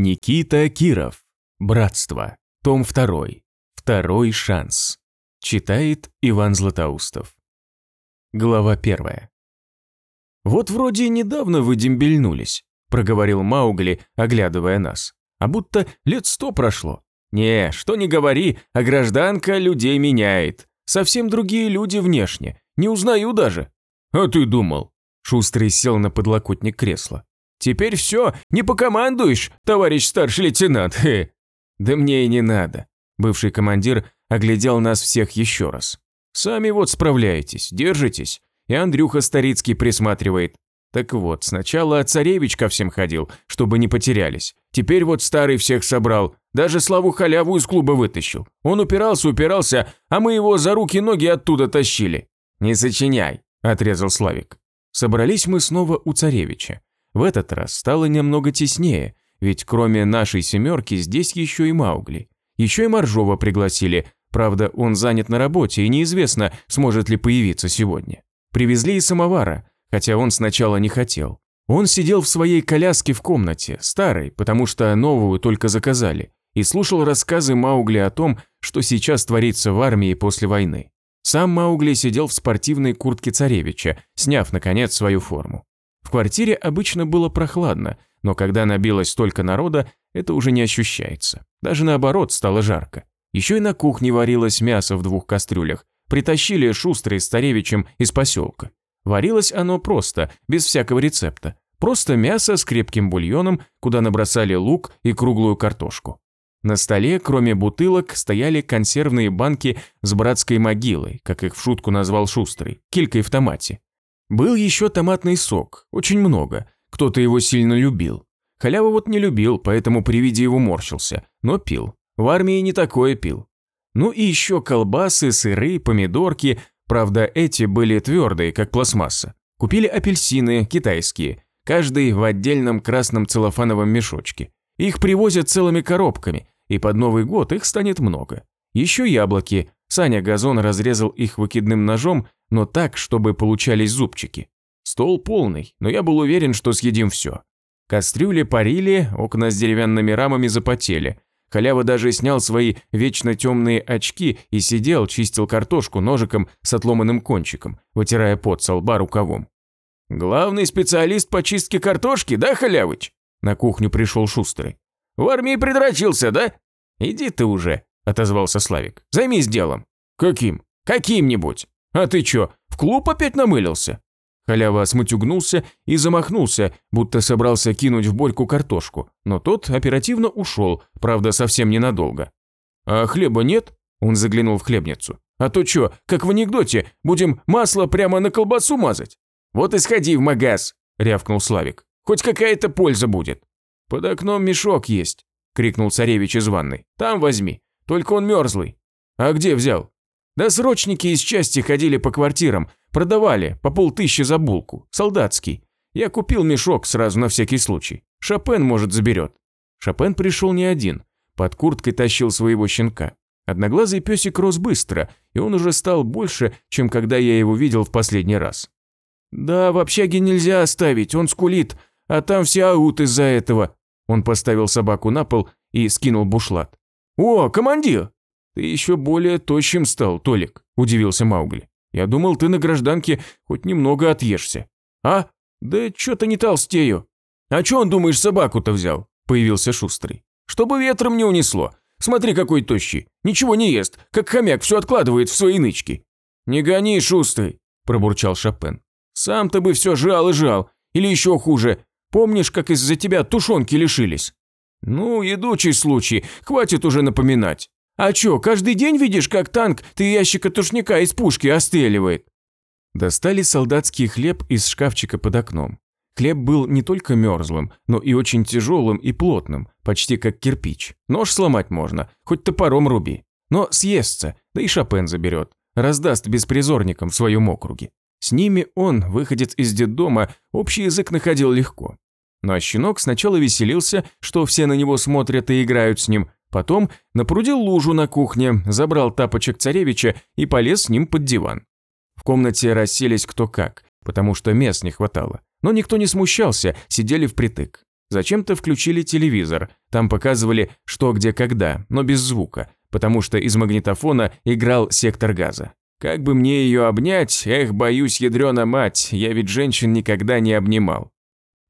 Никита Киров. Братство. Том 2. Второй шанс. Читает Иван Златоустов. Глава 1. «Вот вроде недавно вы дембельнулись», – проговорил Маугли, оглядывая нас. «А будто лет сто прошло. Не, что не говори, а гражданка людей меняет. Совсем другие люди внешне. Не узнаю даже». «А ты думал?» Шустрый сел на подлокотник кресла. Теперь все, не покомандуешь, товарищ старший лейтенант. Хе. Да мне и не надо. Бывший командир оглядел нас всех еще раз. Сами вот справляетесь, держитесь. И Андрюха Старицкий присматривает. Так вот, сначала царевич ко всем ходил, чтобы не потерялись. Теперь вот старый всех собрал, даже Славу Халяву из клуба вытащил. Он упирался, упирался, а мы его за руки-ноги оттуда тащили. «Не сочиняй», – отрезал Славик. Собрались мы снова у царевича. В этот раз стало немного теснее, ведь кроме нашей семерки здесь еще и Маугли. Еще и Моржова пригласили, правда он занят на работе и неизвестно, сможет ли появиться сегодня. Привезли и самовара, хотя он сначала не хотел. Он сидел в своей коляске в комнате, старой, потому что новую только заказали, и слушал рассказы Маугли о том, что сейчас творится в армии после войны. Сам Маугли сидел в спортивной куртке царевича, сняв, наконец, свою форму. В квартире обычно было прохладно, но когда набилось столько народа, это уже не ощущается. Даже наоборот, стало жарко. Еще и на кухне варилось мясо в двух кастрюлях. Притащили шустрые с Таревичем из поселка. Варилось оно просто, без всякого рецепта. Просто мясо с крепким бульоном, куда набросали лук и круглую картошку. На столе, кроме бутылок, стояли консервные банки с братской могилой, как их в шутку назвал Шустрый, килькой в томате. Был еще томатный сок, очень много, кто-то его сильно любил. Халява вот не любил, поэтому при виде его морщился, но пил. В армии не такое пил. Ну и еще колбасы, сыры, помидорки, правда эти были твердые, как пластмасса. Купили апельсины, китайские, каждый в отдельном красном целлофановом мешочке. Их привозят целыми коробками, и под Новый год их станет много. Еще яблоки, Саня Газон разрезал их выкидным ножом, но так, чтобы получались зубчики. Стол полный, но я был уверен, что съедим все. Кастрюли парили, окна с деревянными рамами запотели. Халява даже снял свои вечно темные очки и сидел, чистил картошку ножиком с отломанным кончиком, вытирая пот со лба рукавом. «Главный специалист по чистке картошки, да, Халявыч?» На кухню пришел Шустрый. «В армии придрочился, да? Иди ты уже», – отозвался Славик. «Займись делом». «Каким?» «Каким-нибудь». «А ты чё, в клуб опять намылился?» Халява смутюгнулся и замахнулся, будто собрался кинуть в Борьку картошку, но тот оперативно ушел, правда, совсем ненадолго. «А хлеба нет?» – он заглянул в хлебницу. «А то чё, как в анекдоте, будем масло прямо на колбасу мазать?» «Вот и сходи в магаз», – рявкнул Славик. «Хоть какая-то польза будет». «Под окном мешок есть», – крикнул царевич из ванной. «Там возьми, только он мерзлый». «А где взял?» Да срочники из части ходили по квартирам, продавали по полтыщи за булку, солдатский. Я купил мешок сразу на всякий случай. Шопен, может, заберет. Шопен пришел не один. Под курткой тащил своего щенка. Одноглазый песик рос быстро, и он уже стал больше, чем когда я его видел в последний раз. «Да, в общаге нельзя оставить, он скулит, а там все аут из-за этого». Он поставил собаку на пол и скинул бушлат. «О, командир, «Ты еще более тощим стал, Толик», – удивился Маугли. «Я думал, ты на гражданке хоть немного отъешься». «А? Да что-то не толстею». «А что он, думаешь, собаку-то взял?» – появился Шустрый. «Чтобы ветром не унесло. Смотри, какой тощий. Ничего не ест, как хомяк все откладывает в свои нычки». «Не гони, Шустрый», – пробурчал Шопен. «Сам-то бы все жал и жал. Или еще хуже. Помнишь, как из-за тебя тушенки лишились?» «Ну, едучий случай, хватит уже напоминать». А чё, каждый день видишь, как танк ты ящика тушника из пушки остреливает?» Достали солдатский хлеб из шкафчика под окном. Хлеб был не только мерзлым, но и очень тяжелым и плотным, почти как кирпич. Нож сломать можно, хоть топором руби. Но съестся, да и Шопен заберет, раздаст беспризорникам в своем округе. С ними он, выходец из детдома, общий язык находил легко. Но щенок сначала веселился, что все на него смотрят и играют с ним, Потом напрудил лужу на кухне, забрал тапочек царевича и полез с ним под диван. В комнате расселись кто как, потому что мест не хватало. Но никто не смущался, сидели впритык. Зачем-то включили телевизор, там показывали «что, где, когда», но без звука, потому что из магнитофона играл сектор газа. Как бы мне ее обнять, эх, боюсь, ядрена мать, я ведь женщин никогда не обнимал.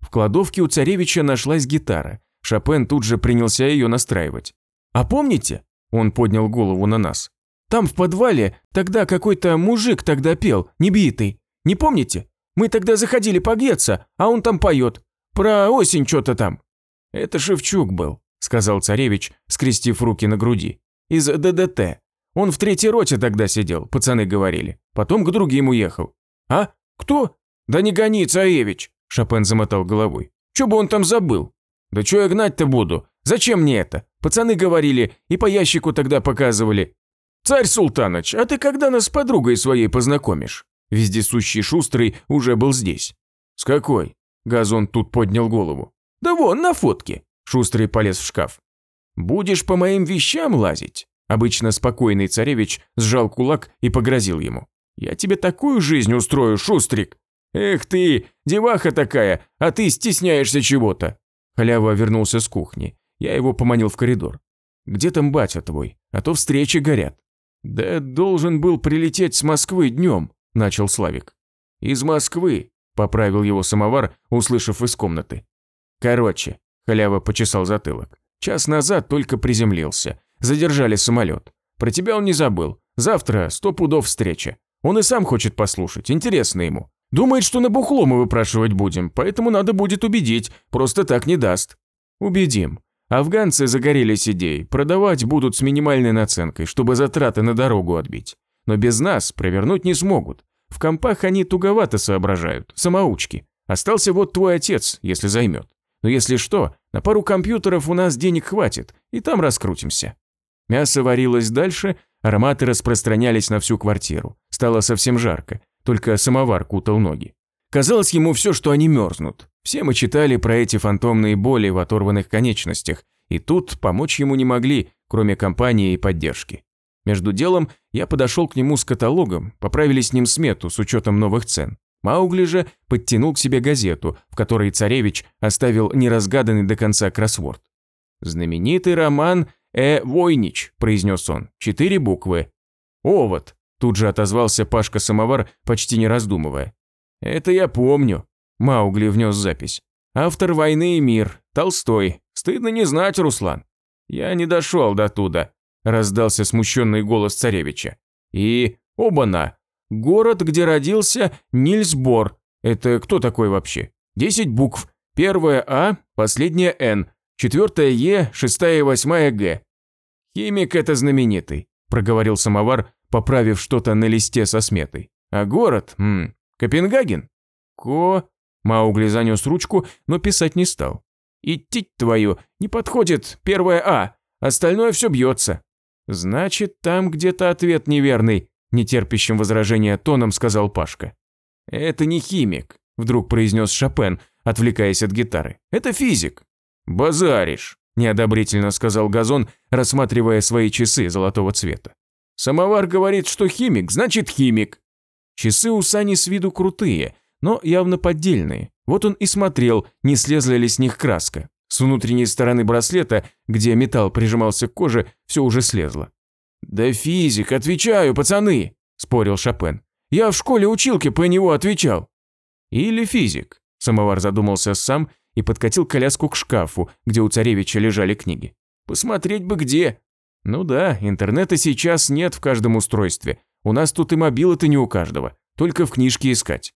В кладовке у царевича нашлась гитара. Шопен тут же принялся ее настраивать. «А помните?» – он поднял голову на нас. «Там в подвале тогда какой-то мужик тогда пел, небитый. Не помните? Мы тогда заходили погреться, а он там поет. Про осень что-то там». «Это Шевчук был», – сказал царевич, скрестив руки на груди. «Из ДДТ. Он в третьей роте тогда сидел, пацаны говорили. Потом к другим уехал». «А? Кто?» «Да не гони, царевич», – Шопен замотал головой. «Чё бы он там забыл?» «Да чё я гнать-то буду? Зачем мне это? Пацаны говорили и по ящику тогда показывали». «Царь Султаныч, а ты когда нас с подругой своей познакомишь?» Вездесущий Шустрый уже был здесь. «С какой?» Газон тут поднял голову. «Да вон, на фотке!» Шустрый полез в шкаф. «Будешь по моим вещам лазить?» Обычно спокойный царевич сжал кулак и погрозил ему. «Я тебе такую жизнь устрою, Шустрик!» «Эх ты, деваха такая, а ты стесняешься чего-то!» Халява вернулся с кухни. Я его поманил в коридор. «Где там батя твой? А то встречи горят». «Да должен был прилететь с Москвы днем», – начал Славик. «Из Москвы», – поправил его самовар, услышав из комнаты. «Короче», – халява почесал затылок. «Час назад только приземлился. Задержали самолет. Про тебя он не забыл. Завтра сто пудов встреча. Он и сам хочет послушать, интересно ему. Думает, что на бухло мы выпрашивать будем, поэтому надо будет убедить, просто так не даст. Убедим. Афганцы загорелись идеей, продавать будут с минимальной наценкой, чтобы затраты на дорогу отбить. Но без нас провернуть не смогут. В компах они туговато соображают, самоучки. Остался вот твой отец, если займет. Но если что, на пару компьютеров у нас денег хватит, и там раскрутимся. Мясо варилось дальше, ароматы распространялись на всю квартиру. Стало совсем жарко, только самовар кутал ноги. Казалось ему все, что они мерзнут. Все мы читали про эти фантомные боли в оторванных конечностях, и тут помочь ему не могли, кроме компании и поддержки. Между делом я подошел к нему с каталогом, поправили с ним смету с учетом новых цен. Маугли же подтянул к себе газету, в которой царевич оставил неразгаданный до конца кроссворд. «Знаменитый роман «Э, Войнич», – произнес он, – четыре буквы. «Овод», – тут же отозвался Пашка-самовар, почти не раздумывая. «Это я помню», – Маугли внес запись. «Автор «Войны и мир», Толстой. Стыдно не знать, Руслан». «Я не дошел до туда», – раздался смущенный голос царевича. «И оба-на! Город, где родился Нильс Бор. Это кто такой вообще? Десять букв. Первая А, последняя Н, четвертая Е, шестая и восьмая Г. Химик это знаменитый, проговорил самовар, поправив что-то на листе со сметой. А город? М Копенгаген? Ко... Маугли занес ручку, но писать не стал. Идти твою, не подходит первая А, остальное все бьется. Значит, там где-то ответ неверный, нетерпящим возражения тоном сказал Пашка. Это не химик, вдруг произнес Шопен, отвлекаясь от гитары. Это физик. «Базаришь», – неодобрительно сказал Газон, рассматривая свои часы золотого цвета. «Самовар говорит, что химик, значит химик». Часы у Сани с виду крутые, но явно поддельные. Вот он и смотрел, не слезла ли с них краска. С внутренней стороны браслета, где металл прижимался к коже, все уже слезло. «Да физик, отвечаю, пацаны!» – спорил Шопен. «Я в школе училки по него отвечал». «Или физик», – самовар задумался сам и подкатил коляску к шкафу, где у царевича лежали книги. Посмотреть бы где. Ну да, интернета сейчас нет в каждом устройстве. У нас тут и мобилы-то не у каждого, только в книжке искать.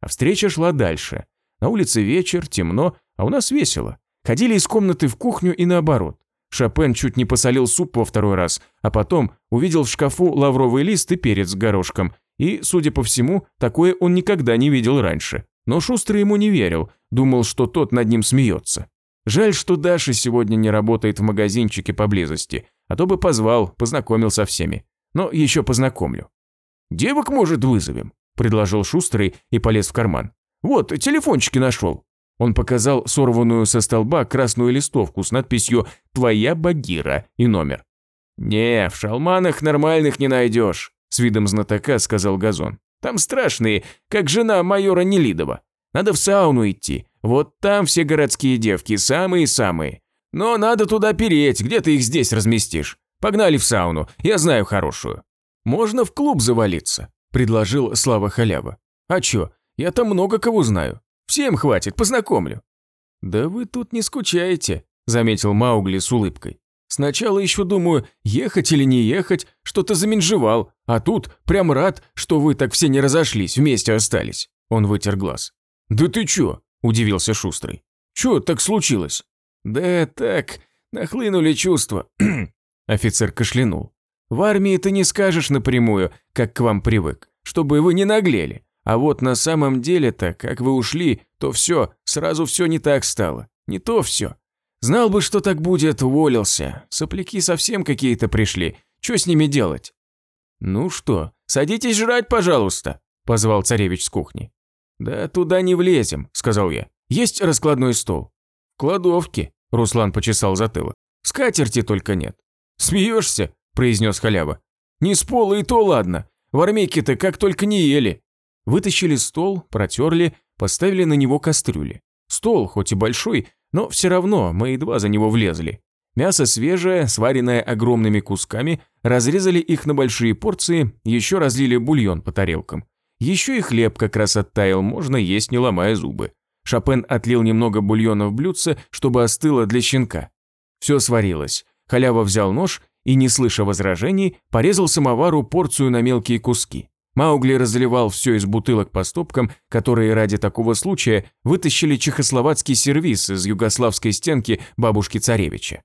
А встреча шла дальше. На улице вечер, темно, а у нас весело. Ходили из комнаты в кухню и наоборот. Шопен чуть не посолил суп во второй раз, а потом увидел в шкафу лавровый лист и перец с горошком. И, судя по всему, такое он никогда не видел раньше. Но Шустрый ему не верил, думал, что тот над ним смеется. Жаль, что Даша сегодня не работает в магазинчике поблизости, а то бы позвал, познакомил со всеми. Но еще познакомлю. «Девок, может, вызовем?» – предложил Шустрый и полез в карман. «Вот, телефончики нашел». Он показал сорванную со столба красную листовку с надписью «Твоя Багира» и номер. «Не, в шалманах нормальных не найдешь», – с видом знатока сказал Газон. Там страшные, как жена майора Нелидова. Надо в сауну идти, Вот там все городские девки, самые-самые. Но надо туда переть, где ты их здесь разместишь? Погнали в сауну, я знаю хорошую. Можно в клуб завалиться, предложил Слава Халява. А чё, я там много кого знаю. Всем хватит, познакомлю. Да вы тут не скучаете, заметил Маугли с улыбкой. Сначала еще думаю, ехать или не ехать, что-то заменжевал, а тут прям рад, что вы так все не разошлись, вместе остались. Он вытер глаз. Да ты чё? Удивился Шустрый. Чё так случилось? Да так, нахлынули чувства. Офицер кашлянул. В армии ты не скажешь напрямую, как к вам привык, чтобы вы не наглели. А вот на самом деле-то, как вы ушли, то все, сразу все не так стало. Не то все. Знал бы, что так будет, уволился. Сопляки совсем какие-то пришли. Что с ними делать? Ну что, садитесь жрать, пожалуйста, позвал царевич с кухни. Да туда не влезем, сказал я. Есть раскладной стол. В кладовке, Руслан почесал затылок. Скатерти только нет. Смеешься? произнес халява. Не с пола и то ладно. В армейке-то как только не ели. Вытащили стол, протерли, поставили на него кастрюли. Стол, хоть и большой, но все равно мы едва за него влезли. Мясо свежее, сваренное огромными кусками, разрезали их на большие порции, еще разлили бульон по тарелкам. Еще и хлеб как раз оттаял, можно есть не ломая зубы. Шопен отлил немного бульона в блюдце, чтобы остыло для щенка. Все сварилось. Халява взял нож и, не слыша возражений, порезал самовару порцию на мелкие куски. Маугли разливал все из бутылок по стопкам, которые ради такого случая вытащили чехословацкий сервиз из югославской стенки бабушки-царевича.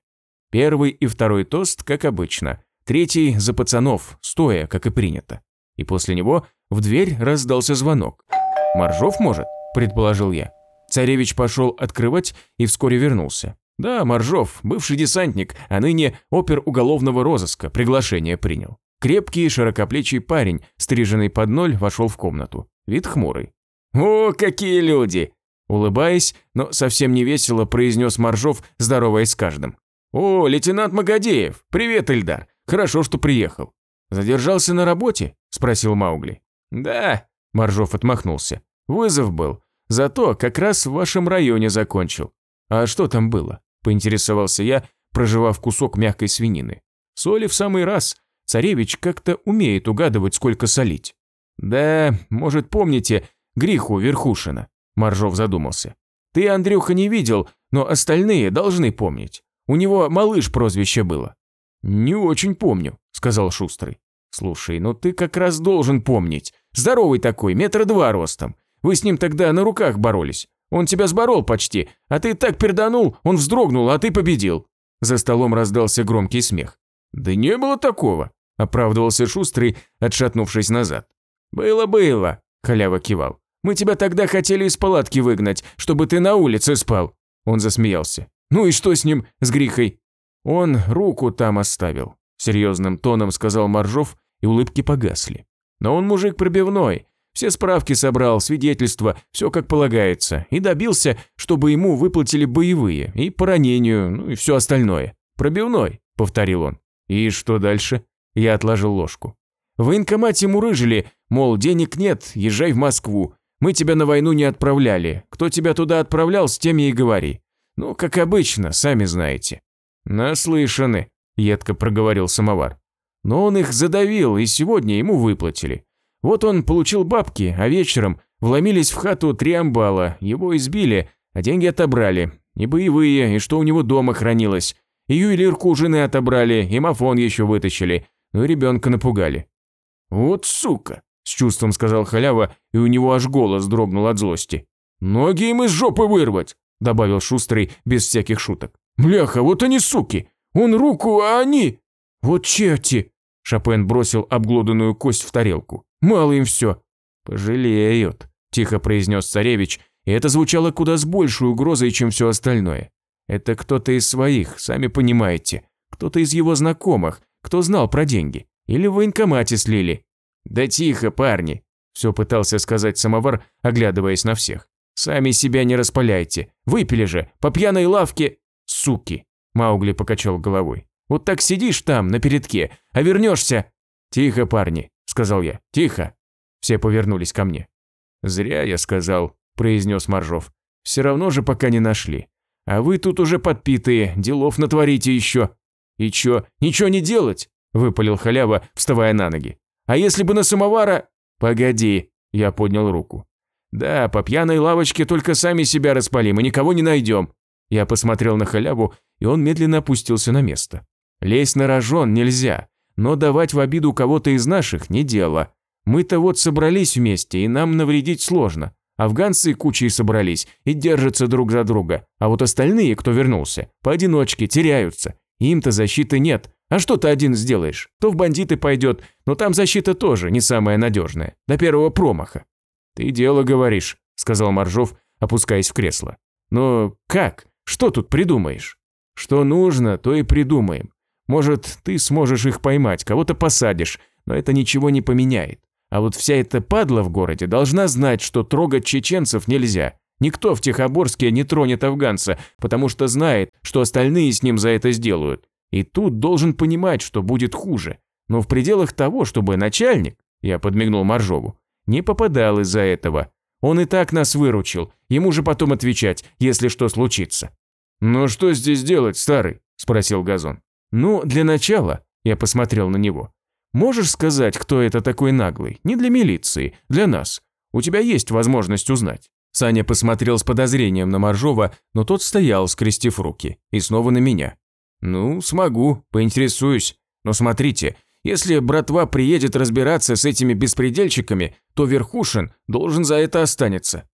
Первый и второй тост, как обычно. Третий за пацанов, стоя, как и принято. И после него в дверь раздался звонок. «Моржов, может?» – предположил я. Царевич пошел открывать и вскоре вернулся. Да, Моржов, бывший десантник, а ныне опер уголовного розыска, приглашение принял. Крепкий, широкоплечий парень, стриженный под ноль, вошел в комнату. Вид хмурый. «О, какие люди!» Улыбаясь, но совсем не весело, произнес Моржов, здороваясь с каждым. «О, лейтенант Магадеев! Привет, Эльдар! Хорошо, что приехал». «Задержался на работе?» – спросил Маугли. «Да», – Моржов отмахнулся. «Вызов был. Зато как раз в вашем районе закончил». «А что там было?» – поинтересовался я, проживав кусок мягкой свинины. «Соли в самый раз. Царевич как-то умеет угадывать, сколько солить. Да, может, помните Гриху Верхушина? Маржов задумался. Ты, Андрюха, не видел, но остальные должны помнить. У него малыш прозвище было. Не очень помню, сказал Шустрый. Слушай, ну ты как раз должен помнить. Здоровый такой, метра два ростом. Вы с ним тогда на руках боролись. Он тебя сборол почти, а ты так перданул, он вздрогнул, а ты победил. За столом раздался громкий смех. «Да не было такого», – оправдывался Шустрый, отшатнувшись назад. «Было-было», – халява кивал. «Мы тебя тогда хотели из палатки выгнать, чтобы ты на улице спал». Он засмеялся. «Ну и что с ним, с Грихой?» «Он руку там оставил», – серьезным тоном сказал Моржов, и улыбки погасли. «Но он мужик пробивной, все справки собрал, свидетельства, все как полагается, и добился, чтобы ему выплатили боевые, и по ранению, ну и все остальное. Пробивной», – повторил он. И что дальше? Я отложил ложку. В военкомате мурыжили, мол, денег нет, езжай в Москву. Мы тебя на войну не отправляли. Кто тебя туда отправлял, с теми и говори. Ну, как обычно, сами знаете. Наслышаны, едко проговорил самовар. Но он их задавил, и сегодня ему выплатили. Вот он получил бабки, а вечером вломились в хату три амбала, его избили, а деньги отобрали. И боевые, и что у него дома хранилось. И ювелирку у жены отобрали, и мафон еще вытащили, ну и ребенка напугали. «Вот сука!» – с чувством сказал халява, и у него аж голос дрогнул от злости. «Ноги им из жопы вырвать!» – добавил Шустрый без всяких шуток. «Бляха, вот они суки! Он руку, а они...» «Вот черти!» – Шопен бросил обглоданную кость в тарелку. «Мало им все!» «Пожалеют!» – тихо произнес царевич, и это звучало куда с большей угрозой, чем все остальное. Это кто-то из своих, сами понимаете. Кто-то из его знакомых, кто знал про деньги. Или в военкомате слили. Да тихо, парни. Все пытался сказать самовар, оглядываясь на всех. Сами себя не распаляйте. Выпили же, по пьяной лавке. Суки. Маугли покачал головой. Вот так сидишь там, на передке, а вернешься. Тихо, парни, сказал я. Тихо. Все повернулись ко мне. Зря я сказал, произнес Моржов. Все равно же пока не нашли. А вы тут уже подпитые, делов натворите еще. И чё, ничего не делать? Выпалил халява, вставая на ноги. А если бы на самовара... Погоди, я поднял руку. Да, по пьяной лавочке только сами себя распалим и никого не найдем. Я посмотрел на халяву, и он медленно опустился на место. Лезть на рожон нельзя, но давать в обиду кого-то из наших не дело. Мы-то вот собрались вместе, и нам навредить сложно. Афганцы кучей собрались и держатся друг за друга, а вот остальные, кто вернулся, поодиночке теряются. Им-то защиты нет, а что ты один сделаешь? То в бандиты пойдет, но там защита тоже не самая надежная, до первого промаха. Ты дело говоришь, сказал Моржов, опускаясь в кресло. Но как? Что тут придумаешь? Что нужно, то и придумаем. Может, ты сможешь их поймать, кого-то посадишь, но это ничего не поменяет. А вот вся эта падла в городе должна знать, что трогать чеченцев нельзя. Никто в Тихоборске не тронет афганца, потому что знает, что остальные с ним за это сделают. И тут должен понимать, что будет хуже. Но в пределах того, чтобы начальник, я подмигнул Моржову, не попадал из-за этого. Он и так нас выручил, ему же потом отвечать, если что случится. «Ну что здесь делать, старый?» – спросил Газон. «Ну, для начала», – я посмотрел на него, Можешь сказать, кто это такой наглый? Не для милиции, для нас. У тебя есть возможность узнать». Саня посмотрел с подозрением на Моржова, но тот стоял, скрестив руки, и снова на меня. «Ну, смогу, поинтересуюсь. Но смотрите, если братва приедет разбираться с этими беспредельщиками, то Верхушин должен за это останется».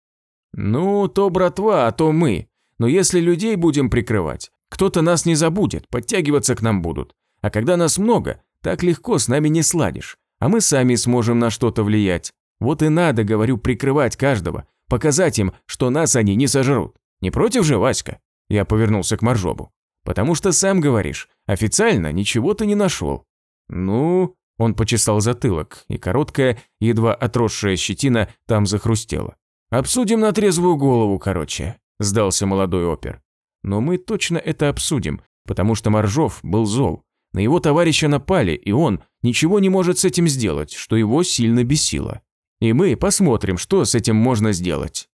«Ну, то братва, а то мы. Но если людей будем прикрывать, кто-то нас не забудет, подтягиваться к нам будут. А когда нас много, так легко с нами не сладишь, а мы сами сможем на что-то влиять. Вот и надо, говорю, прикрывать каждого, показать им, что нас они не сожрут. Не против же, Васька?» Я повернулся к Моржобу. «Потому что сам говоришь, официально ничего ты не нашел». «Ну...» Он почесал затылок, и короткая, едва отросшая щетина там захрустела. «Обсудим на трезвую голову, короче», – сдался молодой опер. «Но мы точно это обсудим, потому что Моржов был зол, на его товарища напали, и он ничего не может с этим сделать, что его сильно бесило. И мы посмотрим, что с этим можно сделать.